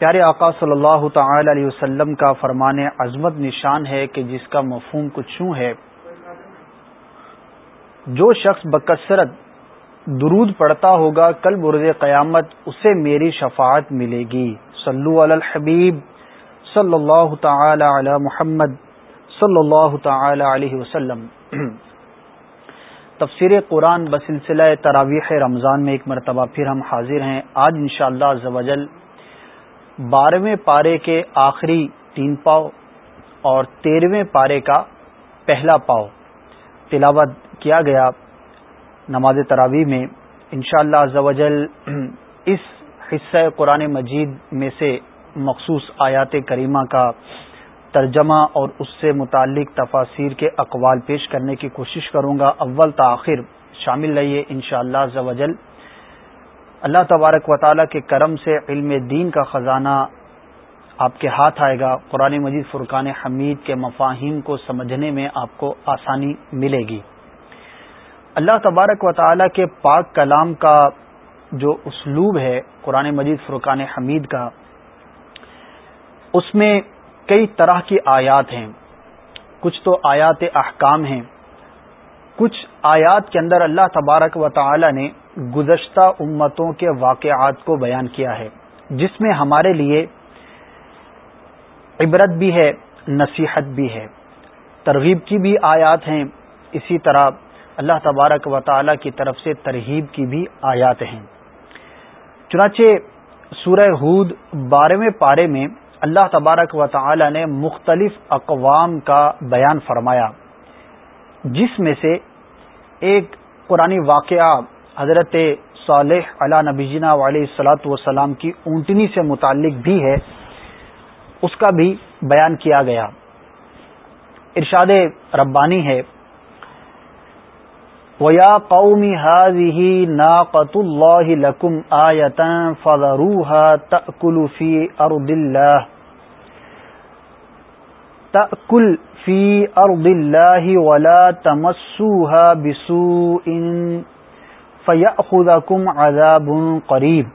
پیارے آقا صلی اللہ تعالی علیہ وسلم کا فرمان عظمت نشان ہے کہ جس کا مفہوم کچھ یوں ہے۔ جو شخص بکثرت درود پڑتا ہوگا کل برد قیامت اسے میری شفاعت ملے گی۔ صلو علی الحبیب صلی اللہ تعالی علی محمد صلی اللہ تعالی علیہ وسلم۔ تفسیر قرآن بسلسلہ تراویح رمضان میں ایک مرتبہ پھر ہم حاضر ہیں۔ آج انشاءاللہ شاء اللہ بارہویں پارے کے آخری تین پاؤ اور تیرہویں پارے کا پہلا پاؤ تلاوت کیا گیا نماز تراوی میں۔ انشاءاللہ اللہ اس حصہ قرآن مجید میں سے مخصوص آیات کریمہ کا ترجمہ اور اس سے متعلق تفاصیر کے اقوال پیش کرنے کی کوشش کروں گا۔ اول تاخیر شامل رہیے انشاءاللہ شاء اللہ اللہ تبارک و تعالیٰ کے کرم سے علم دین کا خزانہ آپ کے ہاتھ آئے گا۔ قرآن مجید فرقان حمید کے مفاہیم کو سمجھنے میں آپ کو آسانی ملے گی۔ اللہ تبارک و تعالیٰ کے پاک کلام کا جو اسلوب ہے قرآن مجید فرقان حمید کا، اس میں کئی طرح کی آیات ہیں۔ کچھ تو آیات احکام ہیں۔ کچھ آیات کے اندر اللہ تبارک و تعالی نے گزشتہ امتوں کے واقعات کو بیان کیا ہے، جس میں ہمارے لیے عبرت بھی ہے، نصیحت بھی ہے۔ ترغیب کی بھی آیات ہیں، اسی طرح اللہ تبارک و تعالی کی طرف سے ترغیب کی بھی آیات ہیں۔ چنانچہ سورہ ہود بارہویں پارے میں اللہ تبارک و تعالی نے مختلف اقوام کا بیان فرمایا، جس میں سے ایک قرآن واقعہ حضرت صالح علی نبیجنا علیہ السلاۃ وسلام کی اونٹنی سے متعلق بھی ہے، اس کا بھی بیان کیا گیا۔ ارشاد ربانی ہے، وَيَا قَوْمِ هَذِهِ نَاقَةُ اللَّهِ لَكُمْ آيَةً فَذَرُوهَا تَأْكُلُ فِي أَرْضِ اللَّهِ۔ تَأْكُلْ فِي أَرْضِ اللَّهِ وَلَا تَمَسُّوهَا بِسُوءٍ فَيَأْخُذَكُمْ عَذَابٌ قَرِيب۔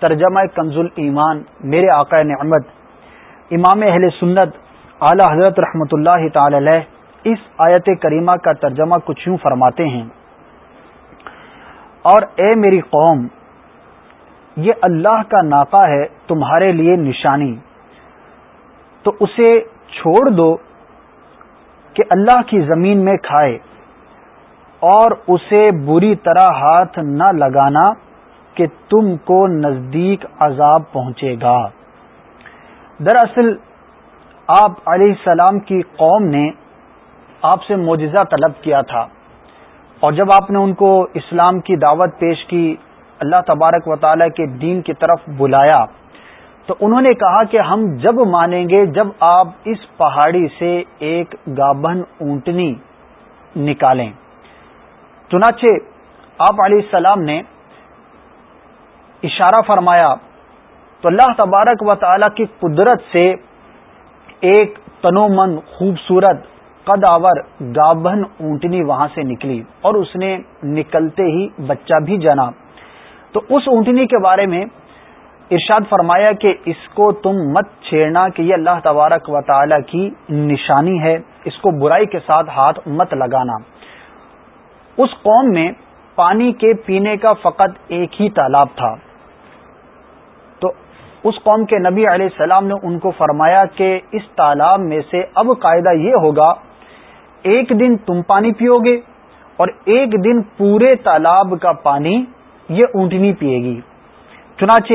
ترجمہ کنز ایمان، میرے آقا نعمت۔ امام اہل سنت، اعلی حضرت رحمۃ اللہ تعالی علیہ، اس آیت کریمہ کا ترجمہ کچھ یوں فرماتے ہیں۔ اور اے میری قوم، یہ اللہ کا ناکا ہے تمہارے لیے نشانی۔ تو اسے چھوڑ دو کہ اللہ کی زمین میں کھائے۔ اور اسے بری طرح ہاتھ نہ لگانا کہ تم کو نزدیک عذاب پہنچے گا۔ دراصل، آپ علیہ السلام کی قوم نے آپ سے معجزہ طلب کیا تھا اور جب آپ نے ان کو اسلام کی دعوت پیش کی، اللہ تبارک و تعالی کے دین کی طرف بلایا، تو انہوں نے کہا کہ ہم جب مانیں گے جب آپ اس پہاڑی سے ایک گابن اونٹنی نکالیں۔ چنانچہ آپ علیہ السلام نے اشارہ فرمایا تو اللہ تبارک و تعالی کی قدرت سے ایک تنو خوبصورت قد آور گابن اونٹنی وہاں سے نکلی اور اس نے نکلتے ہی بچہ بھی جنا۔ تو اس اونٹنی کے بارے میں ارشاد فرمایا کہ اس کو تم مت چھیڑنا کہ یہ اللہ تبارک و تعالی کی نشانی ہے، اس کو برائی کے ساتھ ہاتھ مت لگانا۔ اس قوم میں پانی کے پینے کا فقط ایک ہی تالاب تھا۔ تو اس قوم کے نبی علیہ السلام نے ان کو فرمایا کہ اس تالاب میں سے اب قاعدہ یہ ہوگا، ایک دن تم پانی پیو گے اور ایک دن پورے تالاب کا پانی یہ اونٹنی پیے گی۔ چنانچہ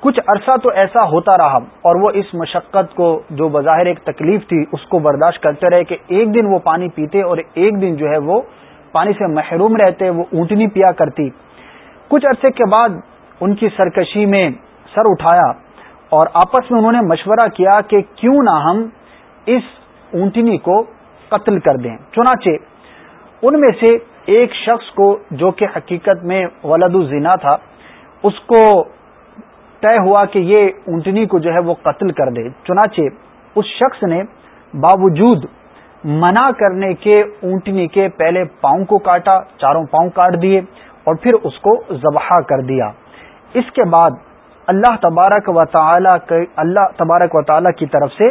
کچھ عرصہ تو ایسا ہوتا رہا اور وہ اس مشقت کو جو بظاہر ایک تکلیف تھی، اس کو برداشت کرتے رہے کہ ایک دن وہ پانی پیتے اور ایک دن جو ہے وہ پانی سے محروم رہتے، وہ اونٹنی پیا کرتی۔ کچھ عرصے کے بعد ان کی سرکشی میں سر اٹھایا اور آپس میں انہوں نے مشورہ کیا کہ کیوں نہ ہم اس اونٹنی کو قتل کر دیں۔ چنانچہ، ان میں سے ایک شخص کو جو کہ حقیقت میں ولد الزنا تھا، اس کو طے ہوا کہ یہ اونٹنی کو جو ہے وہ قتل کر دے۔ چنانچہ، اس شخص نے باوجود منع کرنے کے اونٹنی کے پہلے پاؤں کو کاٹا، چاروں پاؤں کاٹ دیے اور پھر اس کو ذبح کر دیا۔ اس کے بعد اللہ تبارک و تعالی اللہ تبارک و تعالی کی طرف سے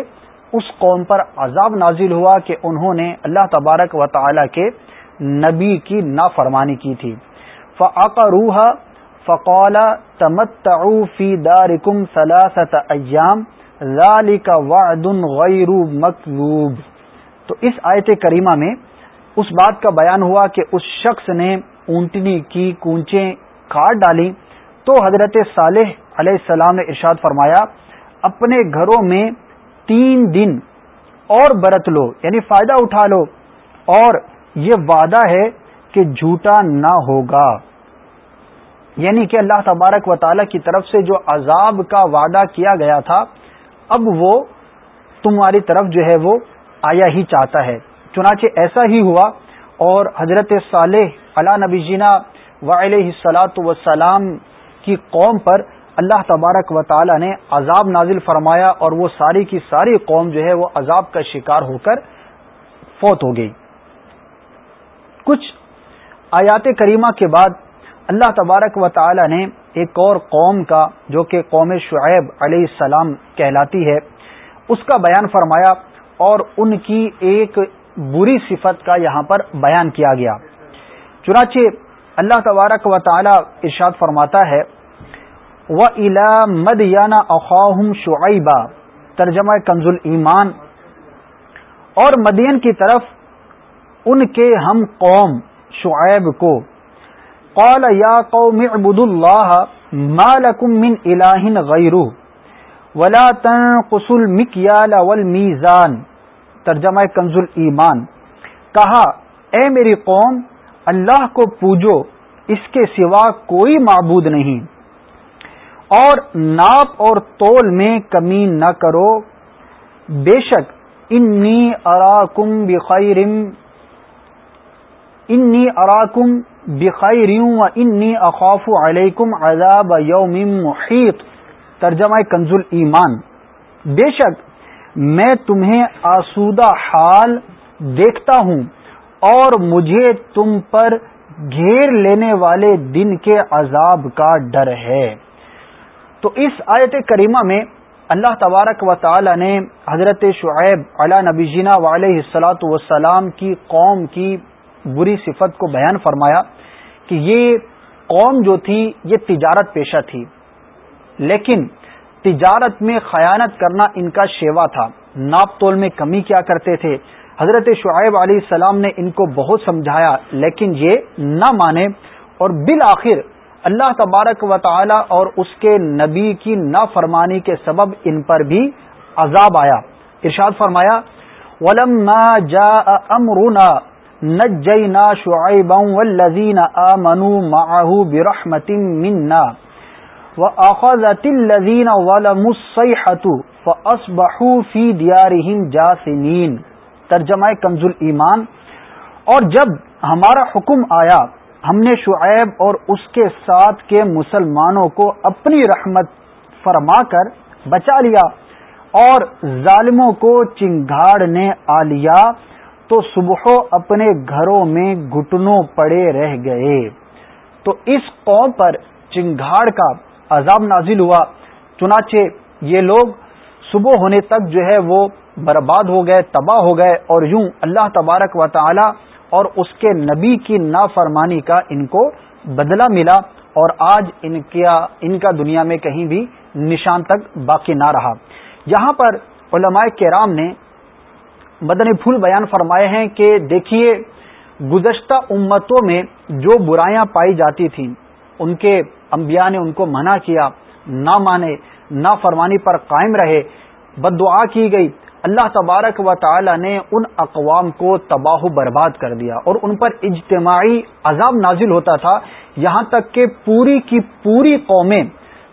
اس قوم پر عذاب نازل ہوا کہ انہوں نے اللہ تبارک و تعالی کے نبی کی نافرمانی کی تھی۔ فعق روحا فقول فی دارکم ثلاثت ایام ذالک وعد غیر مکذوب تو اس آیت کریمہ میں اس بات کا بیان ہوا کہ اس شخص نے اونٹنی کی کونچیں کاٹ ڈالی تو حضرت صالح علیہ السلام نے ارشاد فرمایا، اپنے گھروں میں تین دن اور برت لو یعنی فائدہ اٹھا لو، اور یہ وعدہ ہے کہ جھوٹا نہ ہوگا۔ یعنی کہ اللہ تبارک و تعالی کی طرف سے جو عذاب کا وعدہ کیا گیا تھا، اب وہ تمہاری طرف جو ہے وہ آیا ہی چاہتا ہے۔ چنانچہ ایسا ہی ہوا اور حضرت صالح علا نبی جینا علیہ سلاۃ وسلام کی قوم پر اللہ تبارک و تعالی نے عذاب نازل فرمایا اور وہ ساری کی ساری قوم جو ہے وہ عذاب کا شکار ہو کر فوت ہو گئی۔ کچھ آیات کریمہ کے بعد اللہ تبارک و تعالی نے ایک اور قوم کا جو کہ قوم شعیب علیہ السلام کہلاتی ہے، اس کا بیان فرمایا اور ان کی ایک بری صفت کا یہاں پر بیان کیا گیا۔ چنانچہ اللہ تبارک و تعالی ارشاد فرماتا ہے، و الا مد یانا اخواہم شعیبہ ترجمہ کنز ایمان اور مدین کی طرف ان کے ہم قوم شعیب کو، قال یا قوم اعبدوا اللہ ما لکم من الہ غیرہ ولا تنقصوا المکیال والمیزان ترجمہ کنز ایمان۔ کہا، اے میری قوم، اللہ کو پوجو، اس کے سوا کوئی معبود نہیں۔ اور ناپ اور تول میں کمی نہ کرو۔ بے شک، انی اراکم بخیرم انی اراکم بخیروں و انی اخاف علیکم عذاب یوم محیط۔ ترجمہ کنز ایمان۔ بے شک میں تمہیں آسودہ حال دیکھتا ہوں اور مجھے تم پر گھیر لینے والے دن کے عذاب کا ڈر ہے۔ تو اس آیت کریمہ میں اللہ تبارک و تعالی نے حضرت شعیب علی نبی جینا علیہ السلاۃ وسلام کی قوم کی بری صفت کو بیان فرمایا کہ یہ قوم جو تھی، یہ تجارت پیشہ تھی۔ لیکن تجارت میں خیانت کرنا ان کا شیوا تھا۔ ناپ تول میں کمی کیا کرتے تھے۔ حضرت شعیب علیہ السلام نے ان کو بہت سمجھایا، لیکن یہ نہ مانے۔ اور بالآخر اللہ تبارک و تعالی اور اس کے نبی کی نافرمانی کے سبب ان پر بھی عذاب آیا۔ ارشاد فرمایا، ولما جاء امرنا نجینا شعیبا والذین آمنوا معه برحمت منا۔ واخذت الذین ظلموا الصیحة فاصبحوا في دیارهم جاثمین ترجمہ کنز ایمان۔ اور جب ہمارا حکم آیا، ہم نے شعیب اور اس کے ساتھ کے مسلمانوں کو اپنی رحمت فرما کر بچا لیا اور ظالموں کو چنگاڑنے آ لیا، تو صبح اپنے گھروں میں گٹنوں پڑے رہ گئے۔ تو اس قوم پر چنگاڑ کا عذاب نازل ہوا۔ چنانچہ یہ لوگ صبح ہونے تک جو ہے وہ برباد ہو گئے، تباہ ہو گئے اور یوں اللہ تبارک و تعالی اور اس کے نبی کی نافرمانی کا ان کو بدلہ ملا اور آج ان ان کا دنیا میں کہیں بھی نشان تک باقی نہ رہا۔ یہاں پر علماء کرام نے مدنی پھول بیان فرمائے ہیں کہ دیکھیے، گزشتہ امتوں میں جو برائیاں پائی جاتی تھیں، ان کے انبیاء نے ان کو منع کیا، نہ مانے، نہ فرمانی پر قائم رہے۔ بد دعا کی گئی۔ اللہ تبارک و تعالی نے ان اقوام کو تباہ و برباد کر دیا اور ان پر اجتماعی عذاب نازل ہوتا تھا۔ یہاں تک کہ پوری کی پوری قومیں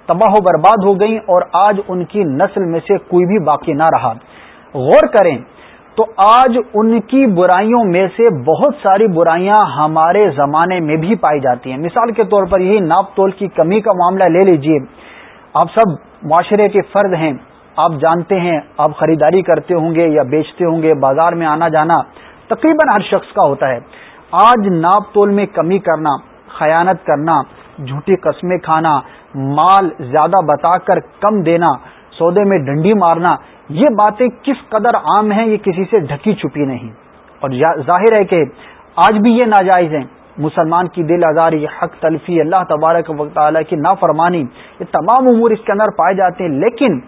تباہ و برباد ہو گئیں اور آج ان کی نسل میں سے کوئی بھی باقی نہ رہا۔ غور کریں تو آج ان کی برائیوں میں سے بہت ساری برائیاں ہمارے زمانے میں بھی پائی جاتی ہیں۔ مثال کے طور پر یہی ناپ تول کی کمی کا معاملہ لے لیجیے۔ آپ سب معاشرے کے فرد ہیں۔ آپ جانتے ہیں، آپ خریداری کرتے ہوں گے یا بیچتے ہوں گے، بازار میں آنا جانا تقریباً ہر شخص کا ہوتا ہے۔ آج ناپ تول میں کمی کرنا، خیانت کرنا، جھوٹی قسمیں کھانا، مال زیادہ بتا کر کم دینا سودے میں ڈنڈی مارنا، یہ باتیں کس قدر عام ہیں، یہ کسی سے ڈھکی چھپی نہیں۔ اور ظاہر ہے کہ آج بھی یہ ناجائز ہیں۔ مسلمان کی دل آزاری حق تلفی، اللہ تبارک و تعالیٰ کی نافرمانی، یہ تمام امور اس کے اندر پائے جاتے ہیں، لیکن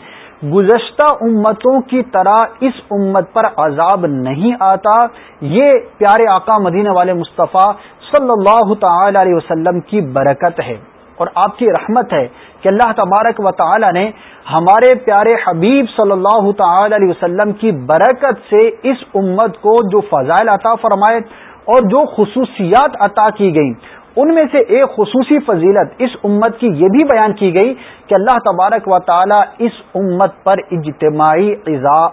گزشتہ امتوں کی طرح اس امت پر عذاب نہیں آتا۔ یہ پیارے آقا مدینہ والے مصطفیٰ صلی اللہ تعالی علیہ وسلم کی برکت ہے۔ اور آپ کی رحمت ہے کہ اللہ تبارک و تعالی نے ہمارے پیارے حبیب صلی اللہ تعالی علیہ وسلم کی برکت سے اس امت کو جو فضائل عطا فرمائے اور جو خصوصیات عطا کی گئیں، ان میں سے ایک خصوصی فضیلت اس امت کی یہ بھی بیان کی گئی کہ اللہ تبارک و تعالی اس امت پر اجتماعی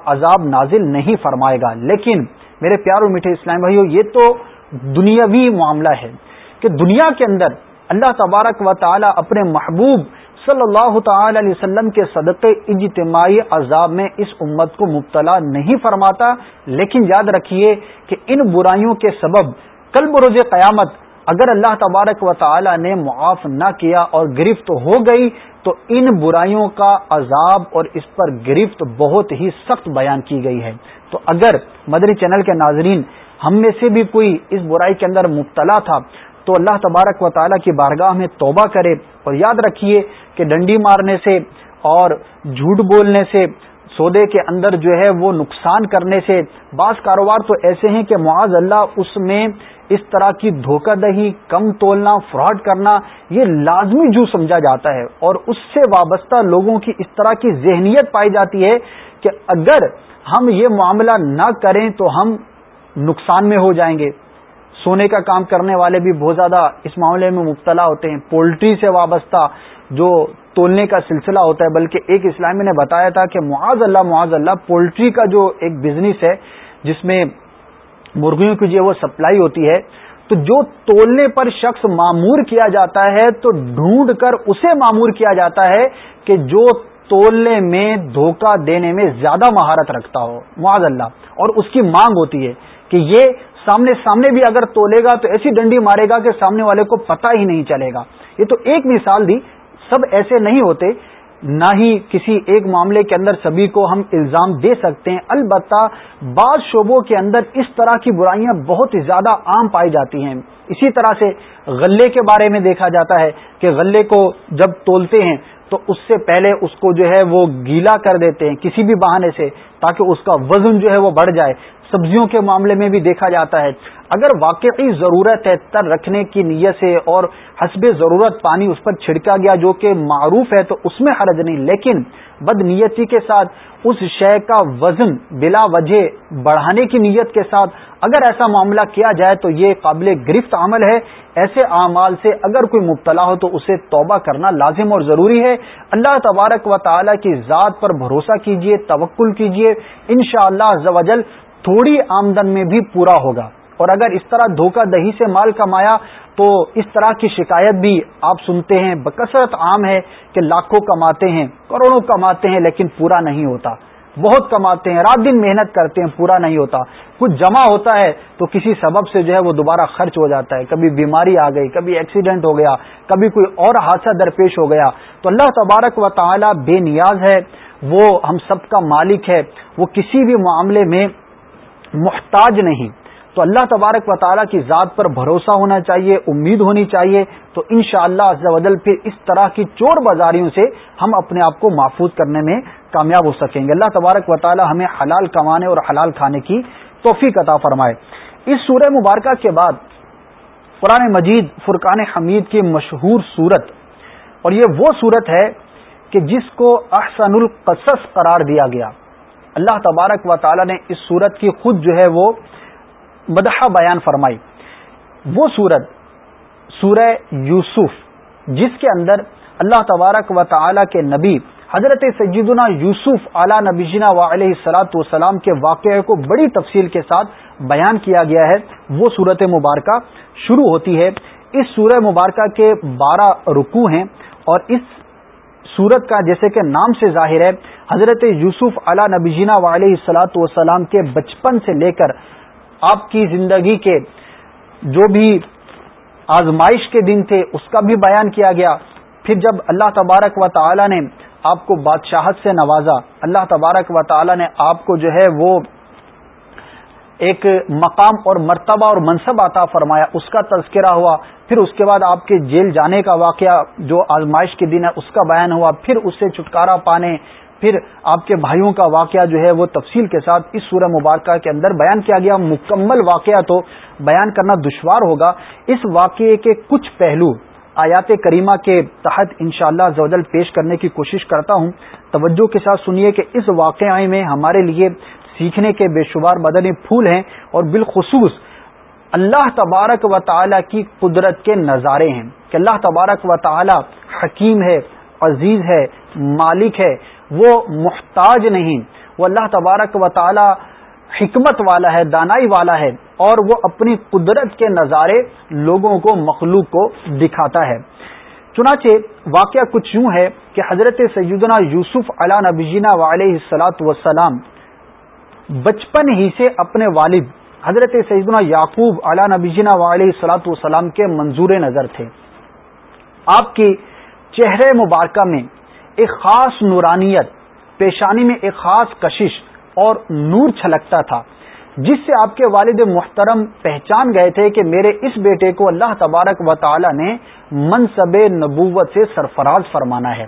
عذاب نازل نہیں فرمائے گا۔ لیکن میرے پیار اور میٹھے اسلام بھائیو، یہ تو دنیاوی معاملہ ہے کہ دنیا کے اندر اللہ تبارک و تعالی اپنے محبوب صلی اللہ تعالی علیہ وسلم کے صدقے، اجتماعی عذاب میں اس امت کو مبتلا نہیں فرماتا۔ لیکن یاد رکھیے کہ ان برائیوں کے سبب کل بروز قیامت اگر اللہ تبارک و تعالی نے معاف نہ کیا اور گرفت ہو گئی، تو ان برائیوں کا عذاب اور اس پر گرفت بہت ہی سخت بیان کی گئی ہے۔ تو اگر مدری چینل کے ناظرین ہم میں سے بھی کوئی اس برائی کے اندر مبتلا تھا تو اللہ تبارک و تعالیٰ کی بارگاہ میں توبہ کرے اور یاد رکھیے کہ ڈنڈی مارنے سے اور جھوٹ بولنے سے، سودے کے اندر جو ہے وہ نقصان کرنے سے بعض کاروبار تو ایسے ہیں کہ معاذ اللہ اس میں اس طرح کی دھوکہ دہی، کم تولنا، فراڈ کرنا، یہ لازمی جو سمجھا جاتا ہے اور اس سے وابستہ لوگوں کی اس طرح کی ذہنیت پائی جاتی ہے کہ اگر ہم یہ معاملہ نہ کریں تو ہم نقصان میں ہو جائیں گے۔ سونے کا کام کرنے والے بھی بہت زیادہ اس معاملے میں مبتلا ہوتے ہیں۔ پولٹری سے وابستہ جو تولنے کا سلسلہ ہوتا ہے، بلکہ ایک اسلامی نے بتایا تھا کہ معاذ اللہ معاذ اللہ پولٹری کا جو ایک بزنس ہے، جس میں مرغیوں کی جو وہ سپلائی ہوتی ہے، تو جو تولنے پر شخص معمور کیا جاتا ہے، تو ڈھونڈ کر اسے معمور کیا جاتا ہے کہ جو تولنے میں دھوکہ دینے میں زیادہ مہارت رکھتا ہو، معاذ اللہ۔ اور اس کی مانگ ہوتی ہے کہ یہ سامنے سامنے بھی اگر تولے گا تو ایسی ڈنڈی مارے گا کہ سامنے والے کو پتہ ہی نہیں چلے گا۔ یہ تو ایک مثال دی، سب ایسے نہیں ہوتے، نہ ہی کسی ایک معاملے کے اندر سبھی کو ہم الزام دے سکتے ہیں۔ البتہ بعض شعبوں کے اندر اس طرح کی برائیاں بہت زیادہ عام پائی جاتی ہیں۔ اسی طرح سے غلے کے بارے میں دیکھا جاتا ہے کہ غلے کو جب تولتے ہیں تو اس سے پہلے اس کو جو ہے وہ گیلا کر دیتے ہیں کسی بھی بہانے سے، تاکہ اس کا وزن جو ہے وہ بڑھ جائے۔ سبزیوں کے معاملے میں بھی دیکھا جاتا ہے۔ اگر واقعی ضرورت ہے تر رکھنے کی نیت سے اور حسب ضرورت پانی اس پر چھڑکا گیا جو کہ معروف ہے تو اس میں حرج نہیں، لیکن بد نیتی کے ساتھ اس شے کا وزن بلا وجہ بڑھانے کی نیت کے ساتھ اگر ایسا معاملہ کیا جائے تو یہ قابل گرفت عمل ہے۔ ایسے اعمال سے اگر کوئی مبتلا ہو تو اسے توبہ کرنا لازم اور ضروری ہے۔ اللہ تبارک و تعالی کی ذات پر بھروسہ کیجیے توکل کیجیے ان شاء اللہ تھوڑی آمدن میں بھی پورا ہوگا۔ اور اگر اس طرح دھوکہ دہی سے مال کمایا، تو اس طرح کی شکایت بھی آپ سنتے ہیں، بکثرت عام ہے کہ لاکھوں کماتے ہیں، کروڑوں کماتے ہیں، لیکن پورا نہیں ہوتا۔ بہت کماتے ہیں، رات دن محنت کرتے ہیں، پورا نہیں ہوتا۔ کچھ جمع ہوتا ہے تو کسی سبب سے جو ہے وہ دوبارہ خرچ ہو جاتا ہے۔ کبھی بیماری آ گئی، کبھی ایکسیڈنٹ ہو گیا، کبھی کوئی اور حادثہ درپیش ہو گیا۔ تو اللہ تبارک و تعالی بے نیاز ہے، وہ ہم سب کا مالک ہے۔ وہ کسی بھی معاملے میں محتاج نہیں۔ تو اللہ تبارک و تعالیٰ کی ذات پر بھروسہ ہونا چاہیے، امید ہونی چاہیے۔ تو ان شاء اللہ پھر اس طرح کی چور بازاریوں سے ہم اپنے آپ کو محفوظ کرنے میں کامیاب ہو سکیں گے۔ اللہ تبارک و تعالیٰ ہمیں حلال کمانے اور حلال کھانے کی توفیق عطا فرمائے۔ اس سورہ مبارکہ کے بعد قرآن مجید فرقان حمید کی مشہور صورت اور یہ وہ صورت ہے کہ جس کو احسن القصص قرار دیا گیا۔ اللہ تبارک و تعالی نے اس صورت کی خود جو ہے وہ مدح بیان فرمائی۔ وہ سورت سورہ یوسف، جس کے اندر اللہ تبارک و تعالی کے نبی حضرت سیدنا یوسف اعلی نبی جنا و علیہ السلاۃ والسلام کے واقعے کو بڑی تفصیل کے ساتھ بیان کیا گیا ہے۔ وہ صورت مبارکہ شروع ہوتی ہے۔ اس سورہ مبارکہ کے بارہ رکوع ہیں اور اس سورت کا جیسے کہ نام سے ظاہر ہے، حضرت یوسف علی نبی جینا علیہ السلاۃ والسلام کے بچپن سے لے کر آپ کی زندگی کے جو بھی آزمائش کے دن تھے، اس کا بھی بیان کیا گیا۔ پھر جب اللہ تبارک و تعالی نے آپ کو بادشاہت سے نوازا، اللہ تبارک و تعالی نے آپ کو جو ہے وہ ایک مقام اور مرتبہ اور منصب عطا فرمایا، اس کا تذکرہ ہوا، پھر اس کے بعد آپ کے جیل جانے کا واقعہ جو آزمائش کے دن ہے، اس کا بیان ہوا، پھر اس سے چھٹکارا پانے، پھر آپ کے بھائیوں کا واقعہ جو ہے، وہ تفصیل کے ساتھ اس سورہ مبارکہ کے اندر بیان کیا گیا۔ مکمل واقعہ تو بیان کرنا دشوار ہوگا۔ اس واقعے کے کچھ پہلو آیات کریمہ کے تحت انشاءاللہ شاء اللہ پیش کرنے کی کوشش کرتا ہوں۔ توجہ کے ساتھ سنیے کہ اس واقعے میں ہمارے لیے سیکھنے کے بے شمار مدنی پھول ہیں اور بالخصوص اللہ تبارک و تعالی کی قدرت کے نظارے ہیں کہ اللہ تبارک و تعالی حکیم ہے، عزیز ہے، مالک ہے، وہ محتاج نہیں، وہ اللہ تبارک و تعالی حکمت والا ہے، دانائی والا ہے اور وہ اپنی قدرت کے نظارے لوگوں کو، مخلوق کو دکھاتا ہے۔ چنانچہ واقعہ کچھ یوں ہے کہ حضرت سیدنا یوسف علا نبینا علیہ السلاۃ وسلام بچپن ہی سے اپنے والد حضرت سیدنا یعقوب علا نبینا علیہ السلاۃ والسلام کے منظور نظر تھے۔ آپ کی چہرے مبارکہ میں ایک خاص نورانیت، پیشانی میں ایک خاص کشش اور نور چھلکتا تھا، جس سے آپ کے والد محترم پہچان گئے تھے کہ میرے اس بیٹے کو اللہ تبارک و تعالی نے منصب نبوت سے سرفراز فرمانا ہے۔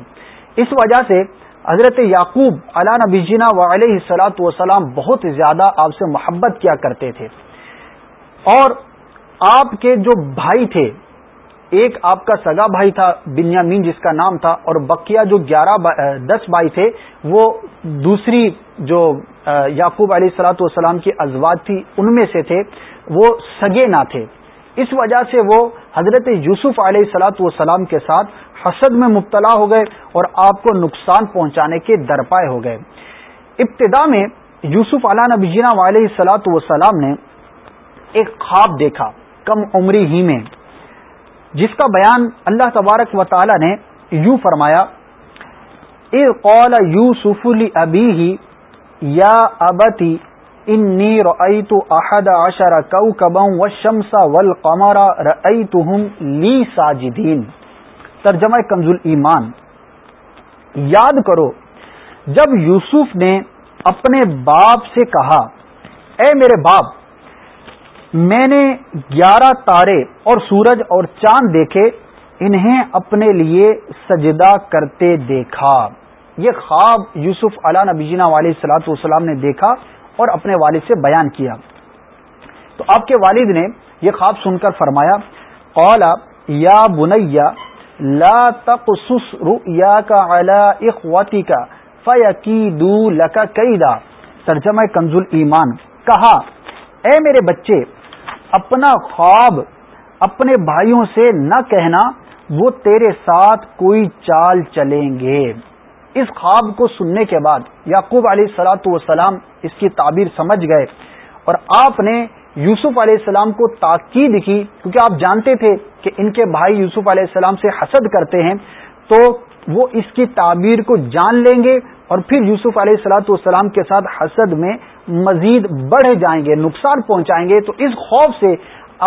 اس وجہ سے حضرت یعقوب علا نبی جینا و علیہ سلاۃ وسلام بہت زیادہ آپ سے محبت کیا کرتے تھے۔ اور آپ کے جو بھائی تھے، ایک آپ کا سگا بھائی تھا، بنیامین جس کا نام تھا، اور بقیہ جو گیارہ دس بھائی تھے، وہ دوسری جو یعقوب علیہ السلاۃ والسلام کی ازواج تھی، ان میں سے تھے۔ وہ سگے نہ تھے۔ اس وجہ سے وہ حضرت یوسف علیہ السلاۃ والسلام کے ساتھ حسد میں مبتلا ہو گئے اور آپ کو نقصان پہنچانے کے درپائے ہو گئے۔ ابتدا میں یوسف علیہ نبینا علیہ السلاۃ والسلام نے ایک خواب دیکھا کم عمری ہی میں، جس کا بیان اللہ تبارک و تعالی نے یوں فرمایا قول یوسف ابی ہی یا ابتی انی رأیت احد عشر کوکبا والشمس والقمر رأیتهم لی ساجدین ترجمہ کنز ایمان یاد کرو، جب یوسف نے اپنے باپ سے کہا، اے میرے باپ، میں نے گیارہ تارے اور سورج اور چاند دیکھے، انہیں اپنے لیے سجدہ کرتے دیکھا. یہ خواب یوسف علا نبیجینا علیہ سلاۃ والسلام نے دیکھا اور اپنے والد سے بیان کیا۔ تو آپ کے والد نے یہ خواب سن کر فرمایا قولا یا بنیا، لا تقصص رؤياك على اخوتك فيكيدوا لك كيدا ترجمہ کنز ایمان، کہا، اے میرے بچے، اپنا خواب اپنے بھائیوں سے نہ کہنا، وہ تیرے ساتھ کوئی چال چلیں گے۔ اس خواب کو سننے کے بعد یعقوب علیہ سلاۃ والسلام اس کی تعبیر سمجھ گئے اور آپ نے یوسف علیہ السلام کو تاکید کی کیونکہ آپ جانتے تھے کہ ان کے بھائی یوسف علیہ السلام سے حسد کرتے ہیں، تو وہ اس کی تعبیر کو جان لیں گے اور پھر یوسف علیہ السلاۃ والسلام کے ساتھ حسد میں مزید بڑھ جائیں گے، نقصان پہنچائیں گے۔ تو اس خوف سے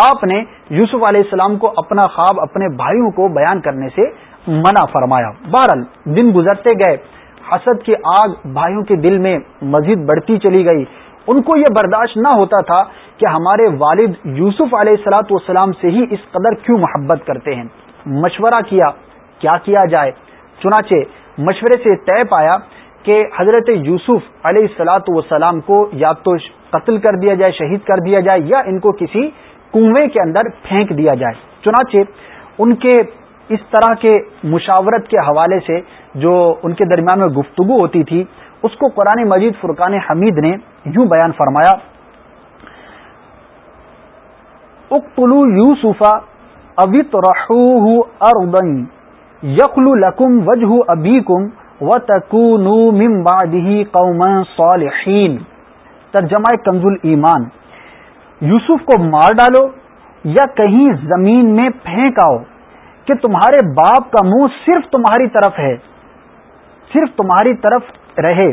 آپ نے یوسف علیہ السلام کو اپنا خواب اپنے بھائیوں کو بیان کرنے سے منع فرمایا۔ بہرحال، دن گزرتے گئے۔ حسد کی آگ بھائیوں کے دل میں مزید بڑھتی چلی گئی۔ ان کو یہ برداشت نہ ہوتا تھا کہ ہمارے والد یوسف علیہ السلاۃ والسلام سے ہی اس قدر کیوں محبت کرتے ہیں۔ مشورہ کیا کیا کیا جائے؟ چنانچہ، مشورے سے طے پایا کہ حضرت یوسف علیہ السلاۃ والسلام کو یا تو قتل کر دیا جائے، شہید کر دیا جائے یا ان کو کسی کنویں کے اندر پھینک دیا جائے۔ چنانچہ، ان کے اس طرح کے مشاورت کے حوالے سے جو ان کے درمیان میں گفتگو ہوتی تھی، اس کو قرآن مجید فرقان حمید نے یوں بیان فرمایا اکتلو یوسفا ابت رحو اردن یخل لکم وجہ ابی کم و تکون قوم صالحین۔ ترجمہ کنزل ایمان۔ یوسف کو مار ڈالو یا کہیں زمین میں پھینک آؤ کہ تمہارے باپ کا منہ صرف تمہاری طرف ہے، صرف تمہاری طرف رہے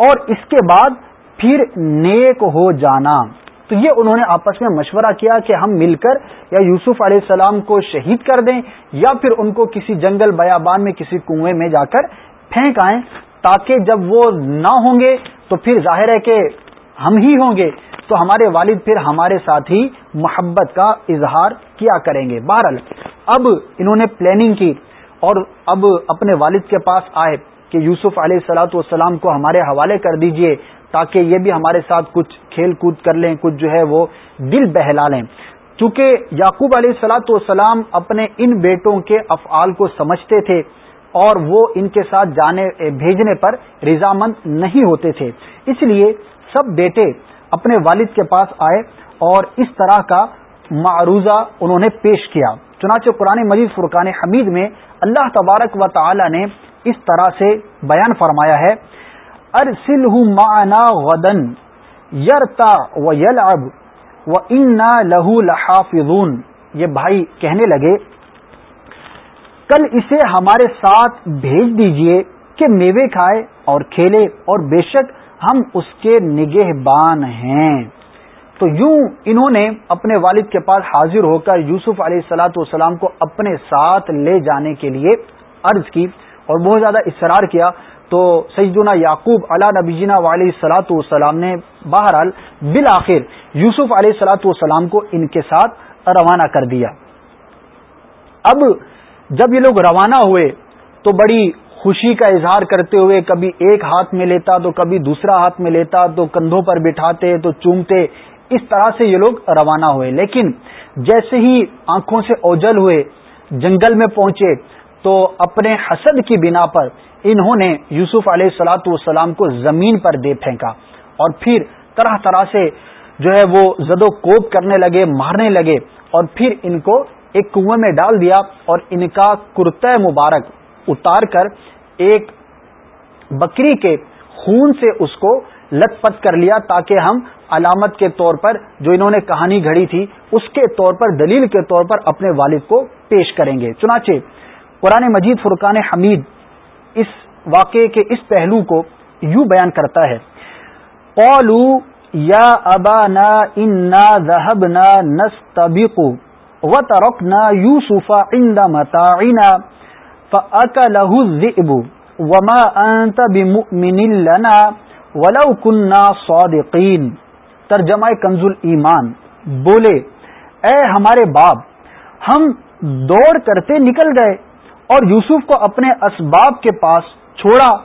اور اس کے بعد پھر نیک ہو جانا۔ تو یہ انہوں نے آپس میں مشورہ کیا کہ ہم مل کر یا یوسف علیہ السلام کو شہید کر دیں یا پھر ان کو کسی جنگل بیابان میں، کسی کنویں میں جا کر پھینک آئیں، تاکہ جب وہ نہ ہوں گے تو پھر ظاہر ہے کہ ہم ہی ہوں گے۔ تو ہمارے والد پھر ہمارے ساتھ ہی محبت کا اظہار کیا کریں گے۔ بہرحال اب انہوں نے پلاننگ کی اور اب اپنے والد کے پاس آئے کہ یوسف علیہ السلاۃ والسلام کو ہمارے حوالے کر دیجیے تاکہ یہ بھی ہمارے ساتھ کچھ کھیل کود کر لیں، کچھ جو ہے وہ دل بہلا لیں۔ چونکہ یعقوب علیہ السلاۃ والسلام اپنے ان بیٹوں کے افعال کو سمجھتے تھے اور وہ ان کے ساتھ جانے، بھیجنے پر رضامند نہیں ہوتے تھے۔ اس لیے سب بیٹے اپنے والد کے پاس آئے اور اس طرح کا معروضہ انہوں نے پیش کیا۔ چنانچہ قرآن مجید فرقان حمید میں اللہ تبارک و تعالی نے اس طرح سے بیان فرمایا ہے ارسل معنا غدن، یرتا و یل اب و انا لہو لحافظون۔ یہ بھائی کہنے لگے، کل اسے ہمارے ساتھ بھیج دیجیے کہ میوے کھائے اور کھیلے اور بے شک ہم اس کے نگہ بان ہیں۔ تو یوں انہوں نے اپنے والد کے پاس حاضر ہو کر یوسف علیہ السلاۃ والسلام کو اپنے ساتھ لے جانے کے لیے عرض کی اور بہت زیادہ اصرار کیا، تو سیدنا یعقوب علا نبینا علیہ سلاۃ والسلام نے بہرحال بالآخر یوسف علیہ سلاۃ والسلام کو ان کے ساتھ روانہ کر دیا۔ اب جب یہ لوگ روانہ ہوئے تو بڑی خوشی کا اظہار کرتے ہوئے کبھی ایک ہاتھ میں لیتا تو کبھی دوسرا ہاتھ میں لیتا تو کندھوں پر بٹھاتے تو چومتے اس طرح سے یہ لوگ روانہ ہوئے۔ لیکن جیسے ہی آنکھوں سے اوجل ہوئے، جنگل میں پہنچے، تو اپنے حسد کی بنا پر انہوں نے یوسف علیہ السلاۃ والسلام کو زمین پر دے پھینکا اور پھر طرح طرح سے جو ہے وہ زد و کوب کرنے لگے، مارنے لگے اور پھر ان کو ایک کنویں میں ڈال دیا اور ان کا کرتہ مبارک اتار کر ایک بکری کے خون سے اس کو لت پت کر لیا تاکہ ہم علامت کے طور پر جو انہوں نے کہانی گھڑی تھی، اس کے طور پر، دلیل کے طور پر اپنے والد کو پیش کریں گے۔ چنانچہ، قرآن مجید فرقان حمید اس واقعے کے اس پہلو کو یوں بیان کرتا ہے۔ قولو یا ابا نا انا ذہب نا نس تبیقو و ترک نا یو الذئب وما أنت بمؤمن لنا۔ ولو كنا صادقين۔ ترجمہ کنز ایمان۔ بولے، اے ہمارے باپ، ہم دوڑ کرتے نکل گئے اور یوسف کو اپنے اسباب کے پاس چھوڑا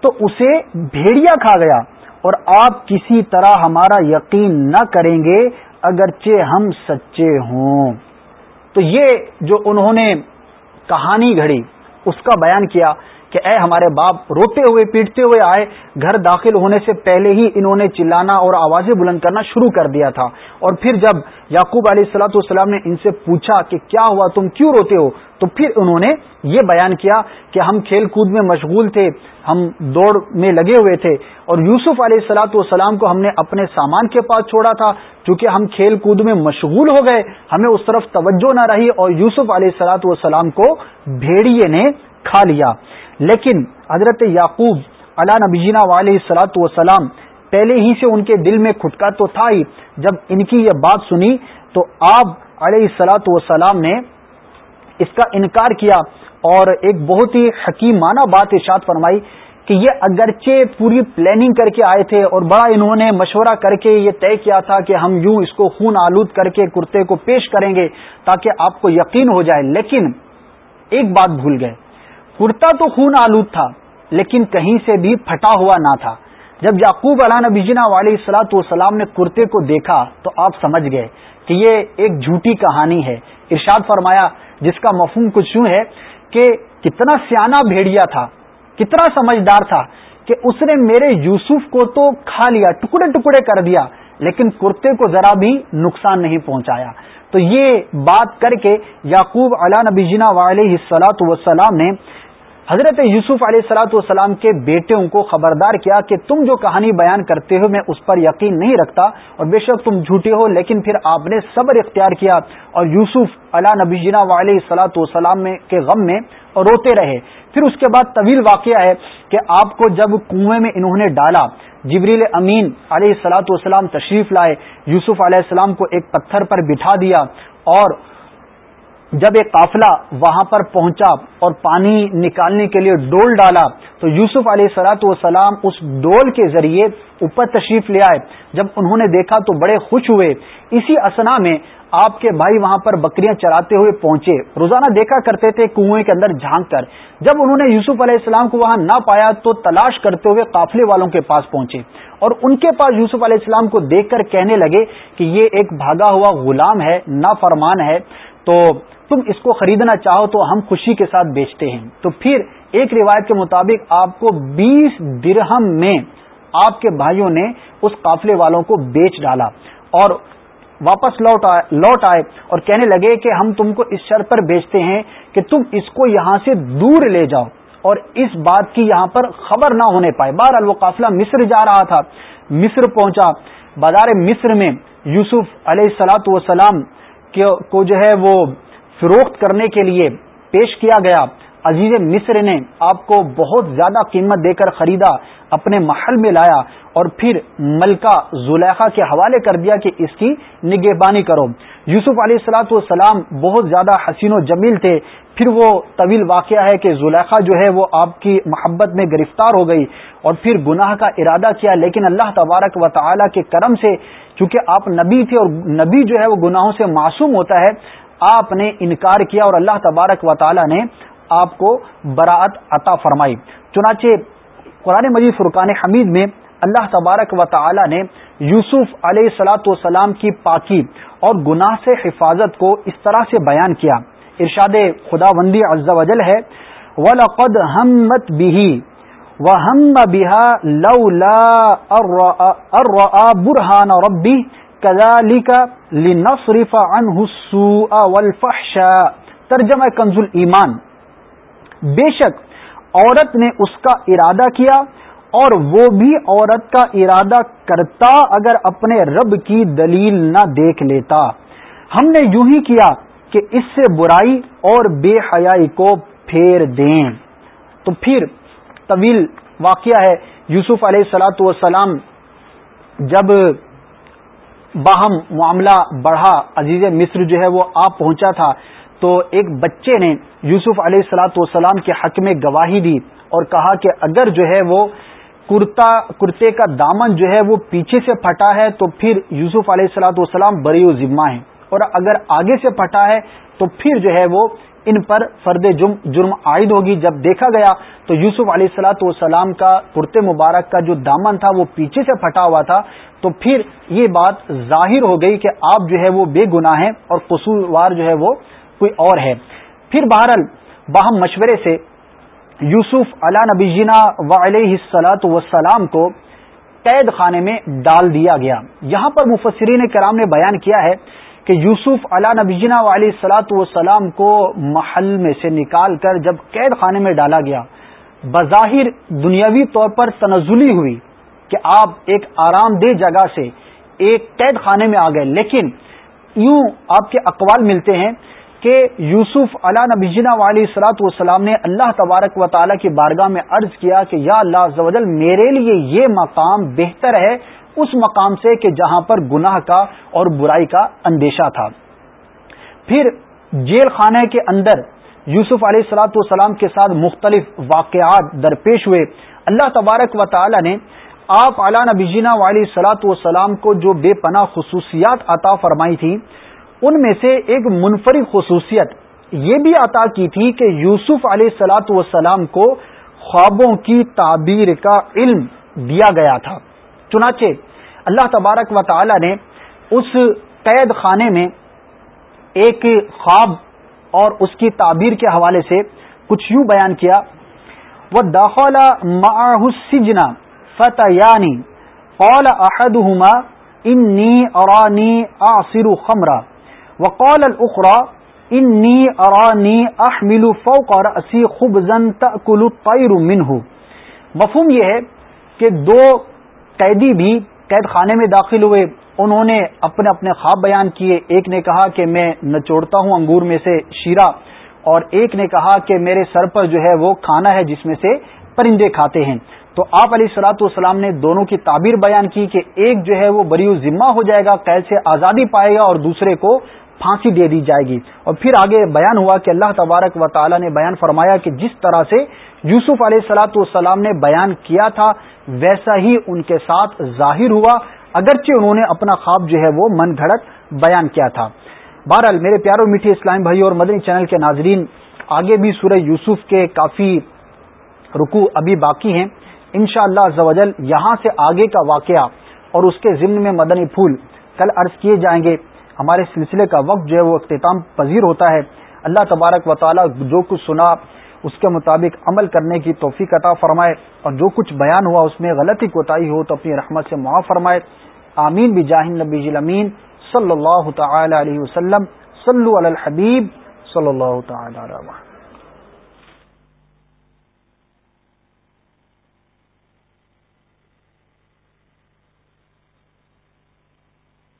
تو اسے بھیڑیا کھا گیا اور آپ کسی طرح ہمارا یقین نہ کریں گے اگرچہ ہم سچے ہوں۔ تو یہ جو انہوں نے کہانی گھڑی، اس کا بیان کیا۔ کہ اے ہمارے باپ، روتے ہوئے، پیٹتے ہوئے آئے، گھر داخل ہونے سے پہلے ہی انہوں نے چلانا اور آوازیں بلند کرنا شروع کر دیا تھا۔ اور پھر جب یعقوب علیہ السلاۃ والسلام نے ان سے پوچھا کہ کیا ہوا، تم کیوں روتے ہو؟ تو پھر انہوں نے یہ بیان کیا کہ ہم کھیل کود میں مشغول تھے، ہم دوڑ میں لگے ہوئے تھے اور یوسف علیہ السلاۃ والسلام کو ہم نے اپنے سامان کے پاس چھوڑا تھا۔ چونکہ ہم کھیل کود میں مشغول ہو گئے، ہمیں اس طرف توجہ نہ رہی اور یوسف علیہ السلاۃ والسلام کو بھیڑیے نے کھا لیا۔ لیکن حضرت یعقوب علا نبینا علیہ سلاۃ وسلام پہلے ہی سے ان کے دل میں کھٹکا تو تھا ہی۔ جب ان کی یہ بات سنی تو آپ علیہ سلاۃ وسلام نے اس کا انکار کیا اور ایک بہت ہی حکیمانہ بات ارشاد فرمائی کہ یہ اگرچہ پوری پلاننگ کر کے آئے تھے اور بڑا انہوں نے مشورہ کر کے یہ طے کیا تھا کہ ہم یوں اس کو خون آلود کر کے کرتے کو پیش کریں گے تاکہ آپ کو یقین ہو جائے۔ لیکن ایک بات بھول گئے۔ کرتا تو خون آلود تھا، لیکن کہیں سے بھی پھٹا ہوا نہ تھا۔ جب یعقوب علیہ نبی جنا علیہ السلاۃ والسلام نے کرتے کو دیکھا تو آپ سمجھ گئے کہ یہ ایک جھوٹی کہانی ہے۔ ارشاد فرمایا، جس کا مفہوم کچھ یوں ہے کہ کتنا سیاح بھیڑیا تھا، کتنا سمجھدار تھا کہ اس نے میرے یوسف کو تو کھا لیا، ٹکڑے ٹکڑے کر دیا، لیکن کرتے کو ذرا بھی نقصان نہیں پہنچایا۔ تو یہ بات کر کے یعقوب علا نبی جنا علیہ سلاۃ وسلام نے حضرت یوسف علیہ السلاۃ والسلام کے بیٹوں کو خبردار کیا کہ تم جو کہانی بیان کرتے ہو میں اس پر یقین نہیں رکھتا اور بے شک تم جھوٹے ہو، لیکن پھر آپ نے صبر اختیار کیا اور یوسف علا نبی جنا علیہ السلاۃ والسلام کے غم میں روتے رہے۔ پھر اس کے بعد طویل واقعہ ہے کہ آپ کو جب کنویں میں انہوں نے ڈالا، جبریل امین علیہ السلاۃ والسلام تشریف لائے، یوسف علیہ السلام کو ایک پتھر پر بٹھا دیا اور جب ایک قافلہ وہاں پر پہنچا اور پانی نکالنے کے لیے ڈول ڈالا، تو یوسف علیہ سلاۃ والسلام اس ڈول کے ذریعے اوپر تشریف لے آئے۔ جب انہوں نے دیکھا تو بڑے خوش ہوئے۔ اسی اسنا میں آپ کے بھائی وہاں پر بکریاں چراتے ہوئے پہنچے۔ روزانہ دیکھا کرتے تھے کنویں کے اندر جھانک کر۔ جب انہوں نے یوسف علیہ السلام کو وہاں نہ پایا تو تلاش کرتے ہوئے قافلے والوں کے پاس پہنچے۔ اور ان کے پاس یوسف علیہ السلام کو دیکھ کر کہنے لگے کہ یہ ایک بھاگا ہوا غلام ہے نا فرمان ہے۔ تو تم اس کو خریدنا چاہو تو ہم خوشی کے ساتھ بیچتے ہیں۔ تو پھر ایک روایت کے مطابق آپ کو بیس درہم میں آپ کے بھائیوں نے اس قافلے والوں کو بیچ ڈالا اور واپس لوٹ آئے لوٹ آئے اور کہنے لگے کہ ہم تم کو اس شرط پر بیچتے ہیں کہ تم اس کو یہاں سے دور لے جاؤ اور اس بات کی یہاں پر خبر نہ ہونے پائے۔ بہرحال وہ قافلہ مصر جا رہا تھا۔ مصر پہنچا۔ بازار مصر میں یوسف علیہ السلاۃ وسلام کو جو ہے وہ فروخت کرنے کے لیے پیش کیا گیا۔ عزیز مصر نے آپ کو بہت زیادہ قیمت دے کر خریدا، اپنے محل میں لایا اور پھر ملکہ زلیخا کے حوالے کر دیا کہ اس کی نگہبانی کرو۔ یوسف علیہ السلاۃ والسلام بہت زیادہ حسین و جمیل تھے۔ پھر وہ طویل واقعہ ہے کہ زلیخا جو ہے وہ آپ کی محبت میں گرفتار ہو گئی اور پھر گناہ کا ارادہ کیا۔ لیکن اللہ تبارک و تعالی کے کرم سے، چونکہ آپ نبی تھے اور نبی جو ہے وہ گناہوں سے معصوم ہوتا ہے آپ نے انکار کیا اور اللہ تبارک و تعالی نے آپ کو براعت عطا فرمائی۔ چنانچہ قرآن مجید فرقان حمید میں اللہ تبارک و تعالی نے یوسف علیہ سلاۃ والسلام کی پاکی اور گناہ سے حفاظت کو اس طرح سے بیان کیا۔ ارشاد خدا بندی وجل ہے، وَلَقَدْ هَمَّتْ بِهِ وَهَمَّ بِهَا لَوْلَا أَرْرَآ بُرْهَانَ رَبِّهِ ترجمہ کنز ایمان بے شک عورت نے اس کا ارادہ کیا اور وہ بھی عورت کا ارادہ کرتا اگر اپنے رب کی دلیل نہ دیکھ لیتا۔ ہم نے یوں ہی کیا کہ اس سے برائی اور بے حیائی کو پھیر دیں۔ تو پھر طویل واقعہ ہے، یوسف علیہ سلاۃ والسلام جب باہم معاملہ بڑھا، عزیز مصر جو ہے وہ آ پہنچا تھا۔ تو ایک بچے نے یوسف علیہ السلاۃ والسلام کے حق میں گواہی دی اور کہا کہ اگر جو ہے وہ کرتا، کرتے کا دامن جو ہے وہ پیچھے سے پھٹا ہے تو پھر یوسف علیہ السلاۃ والسلام بری و ذمہ ہیں۔ اور اگر آگے سے پھٹا ہے تو پھر جو ہے وہ ان پر فرد جرم عائد ہوگی۔ جب دیکھا گیا تو یوسف علیہ السلاۃ والسلام کا کرتے مبارک کا جو دامن تھا وہ پیچھے سے پھٹا ہوا تھا۔ تو پھر یہ بات ظاہر ہو گئی کہ آپ جو ہے وہ بے گناہ ہیں اور قصوروار جو ہے وہ کوئی اور ہے۔ پھر بہرحال باہم مشورے سے یوسف علا نبی جینا و علیہ السلاۃ وسلام کو قید خانے میں ڈال دیا گیا۔ یہاں پر مفسرین کرام نے بیان کیا ہے کہ یوسف علا نبینا علیہ سلاۃ والسلام کو محل میں سے نکال کر جب قید خانے میں ڈالا گیا، بظاہر دنیاوی طور پر تنزلی ہوئی کہ آپ ایک آرام دہ جگہ سے ایک قید خانے میں آ گئے۔ لیکن یوں آپ کے اقوال ملتے ہیں کہ یوسف علا نبینا علیہ سلاۃ والسلام نے اللہ تبارک و تعالیٰ کی بارگاہ میں عرض کیا کہ یا اللہ میرے لیے یہ مقام بہتر ہے اس مقام سے کہ جہاں پر گناہ کا اور برائی کا اندیشہ تھا۔ پھر جیل خانے کے اندر یوسف علیہ السلاۃ والسلام کے ساتھ مختلف واقعات درپیش ہوئے۔ اللہ تبارک و تعالی نے آپ اعلیٰ نبیجینا علیہ سلاۃ والسلام کو جو بے پناہ خصوصیات عطا فرمائی تھی، ان میں سے ایک منفرد خصوصیت یہ بھی عطا کی تھی کہ یوسف علیہ السلاۃ والسلام کو خوابوں کی تعبیر کا علم دیا گیا تھا۔ چنانچہ اللہ تبارک و تعالی نے اس قید خانے میں ایک خواب اور اس کی تعبیر کے حوالے سے کچھ یوں بیان کیا وہ داخلہ سجنا فتح یعنی قول احدہما انی ارانی آصر خمرہ وقال الاخرى انی ارانی احمل فوق رأسی خبزا تأکل الطیر منه۔ مفہوم یہ ہے کہ دو قیدی بھی قید خانے میں داخل ہوئے۔ انہوں نے اپنے اپنے خواب بیان کیے۔ ایک نے کہا کہ میں نچوڑتا ہوں انگور میں سے شیرہ، اور ایک نے کہا کہ میرے سر پر جو ہے وہ کھانا ہے جس میں سے پرندے کھاتے ہیں۔ تو آپ علیہ سلاۃ والسلام نے دونوں کی تعبیر بیان کی کہ ایک جو ہے وہ بری ذمہ ہو جائے گا، قید سے آزادی پائے گا اور دوسرے کو پھانسی دے دی جائے گی۔ اور پھر آگے بیان ہوا کہ اللہ تبارک و تعالی نے بیان فرمایا کہ جس طرح سے یوسف علیہ سلاۃ والسلام نے بیان کیا تھا، ویسا ہی ان کے ساتھ ظاہر ہوا۔ اگرچہ انہوں نے اپنا خواب جو ہے وہ من گھڑت بیان کیا تھا۔ بہرحال میرے پیاروں میٹھے اسلام بھائی اور مدنی چینل کے ناظرین، آگے بھی سورہ یوسف کے کافی رکو ابھی باقی ہیں۔ ان شاء اللہ یہاں سے آگے کا واقعہ اور اس کے ضمن میں مدنی پھول کل عرض کیے جائیں گے۔ ہمارے سلسلے کا وقت جو ہے وہ اختتام پذیر ہوتا ہے۔ اللہ تبارک و تعالیٰ جو کچھ سنا، اس کے مطابق عمل کرنے کی توفیق عطا فرمائے اور جو کچھ بیان ہوا، اس میں غلطی، کوتاہی ہو تو اپنی رحمت سے معاف فرمائے۔ آمین۔ بجاہ نبی امین۔ صلی اللہ تعالی علیہ وسلم۔ صلو علی الحبیب۔ صلی اللہ تعالی علیہ